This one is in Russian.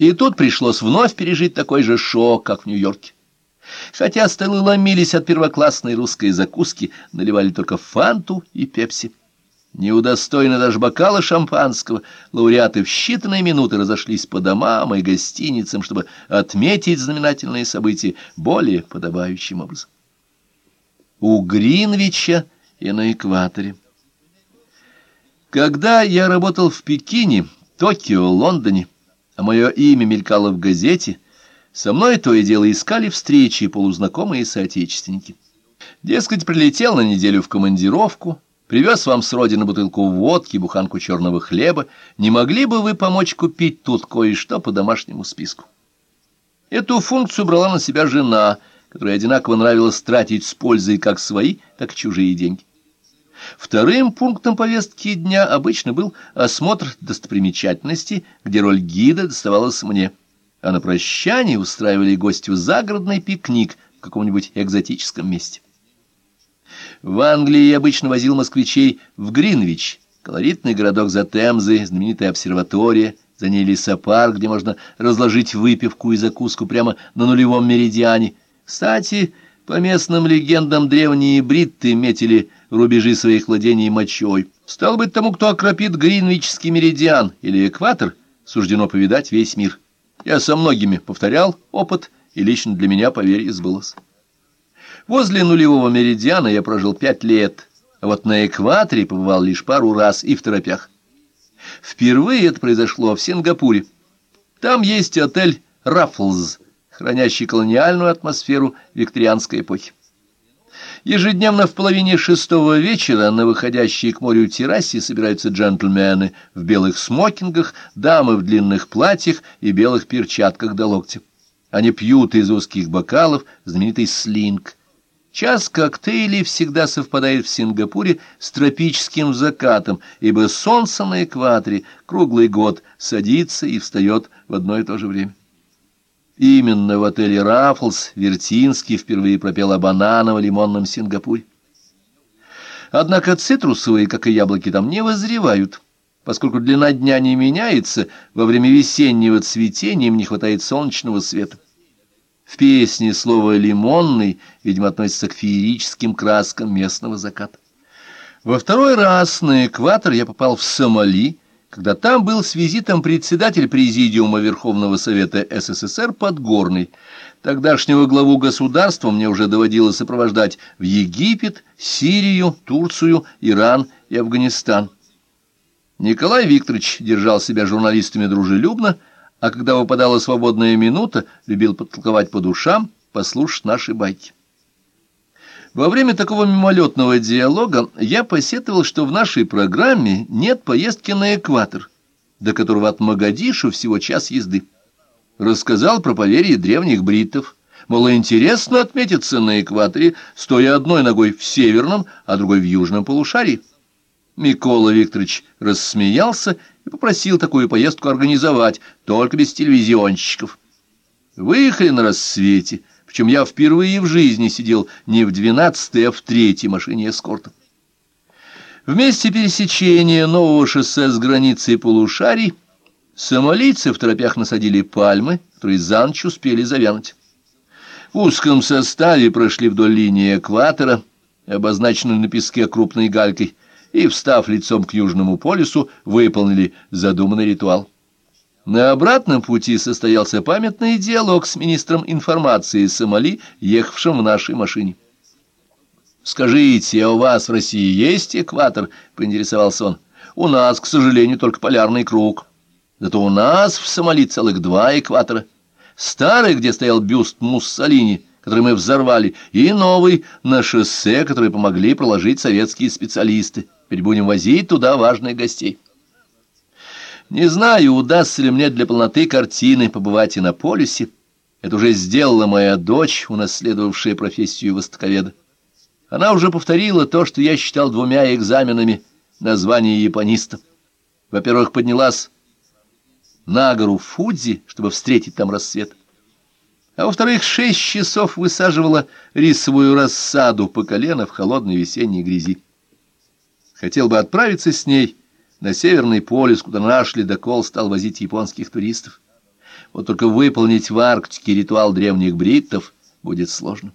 И тут пришлось вновь пережить такой же шок, как в Нью-Йорке. Хотя столы ломились от первоклассной русской закуски, наливали только фанту и пепси. Не удостоены даже бокала шампанского, лауреаты в считанные минуты разошлись по домам и гостиницам, чтобы отметить знаменательные события более подобающим образом. У Гринвича и на экваторе. Когда я работал в Пекине, Токио, Лондоне, а мое имя мелькало в газете, со мной то и дело искали встречи полузнакомые соотечественники. Дескать, прилетел на неделю в командировку, Привез вам с родины бутылку водки, буханку черного хлеба. Не могли бы вы помочь купить тут кое-что по домашнему списку? Эту функцию брала на себя жена, которой одинаково нравилось тратить с пользой как свои, так и чужие деньги. Вторым пунктом повестки дня обычно был осмотр достопримечательностей, где роль гида доставалась мне, а на прощание устраивали гостю загородный пикник в каком-нибудь экзотическом месте. В Англии я обычно возил москвичей в Гринвич, колоритный городок за Темзой, знаменитая обсерватория, за ней лесопарк, где можно разложить выпивку и закуску прямо на нулевом меридиане. Кстати, по местным легендам древние бритты метили рубежи своих владений мочой. Стал быть, тому, кто окропит Гринвичский меридиан или экватор, суждено повидать весь мир. Я со многими повторял опыт, и лично для меня, поверь, сбылось. Возле нулевого меридиана я прожил пять лет, а вот на экваторе побывал лишь пару раз и в торопях. Впервые это произошло в Сингапуре. Там есть отель «Раффлз», хранящий колониальную атмосферу викторианской эпохи. Ежедневно в половине шестого вечера на выходящей к морю террасе собираются джентльмены в белых смокингах, дамы в длинных платьях и белых перчатках до локтя. Они пьют из узких бокалов знаменитый слинг. Час коктейлей всегда совпадает в Сингапуре с тропическим закатом, ибо солнце на экваторе круглый год садится и встает в одно и то же время. Именно в отеле «Раффлс» Вертинский впервые пропел о бананово-лимонном Сингапуре. Однако цитрусовые, как и яблоки, там не возревают, поскольку длина дня не меняется, во время весеннего цветения им не хватает солнечного света. В песне слово «лимонный», видимо, относится к феерическим краскам местного заката. Во второй раз на экватор я попал в Сомали, когда там был с визитом председатель Президиума Верховного Совета СССР Подгорный. Тогдашнего главу государства мне уже доводилось сопровождать в Египет, Сирию, Турцию, Иран и Афганистан. Николай Викторович держал себя журналистами дружелюбно, а когда выпадала свободная минута, любил подтолковать по душам, послушать наши байки. Во время такого мимолетного диалога я посетовал, что в нашей программе нет поездки на экватор, до которого от Магадишу всего час езды. Рассказал про поверье древних бриттов, мол, интересно отметиться на экваторе, стоя одной ногой в северном, а другой в южном полушарии. Микола Викторович рассмеялся и попросил такую поездку организовать, только без телевизионщиков. Выехали на рассвете, причем я впервые в жизни сидел не в двенадцатой, а в третьей машине эскорта. В месте пересечения нового шоссе с границей полушарий сомалийцы в тропях насадили пальмы, которые за ночь успели завянуть. В узком составе прошли вдоль линии экватора, обозначенной на песке крупной галькой, и, встав лицом к Южному полюсу, выполнили задуманный ритуал. На обратном пути состоялся памятный диалог с министром информации Сомали, ехавшим в нашей машине. «Скажите, а у вас в России есть экватор?» — поинтересовался он. «У нас, к сожалению, только полярный круг. Зато у нас в Сомали целых два экватора. Старый, где стоял бюст Муссолини, который мы взорвали, и новый на шоссе, который помогли проложить советские специалисты». Теперь будем возить туда важных гостей. Не знаю, удастся ли мне для полноты картины побывать и на полюсе. Это уже сделала моя дочь, унаследовавшая профессию востоковеда. Она уже повторила то, что я считал двумя экзаменами название япониста. Во-первых, поднялась на гору Фудзи, чтобы встретить там рассвет. А во-вторых, шесть часов высаживала рисовую рассаду по колено в холодной весенней грязи. Хотел бы отправиться с ней на Северный полюс, куда наш ледокол стал возить японских туристов. Вот только выполнить в Арктике ритуал древних бриттов будет сложно.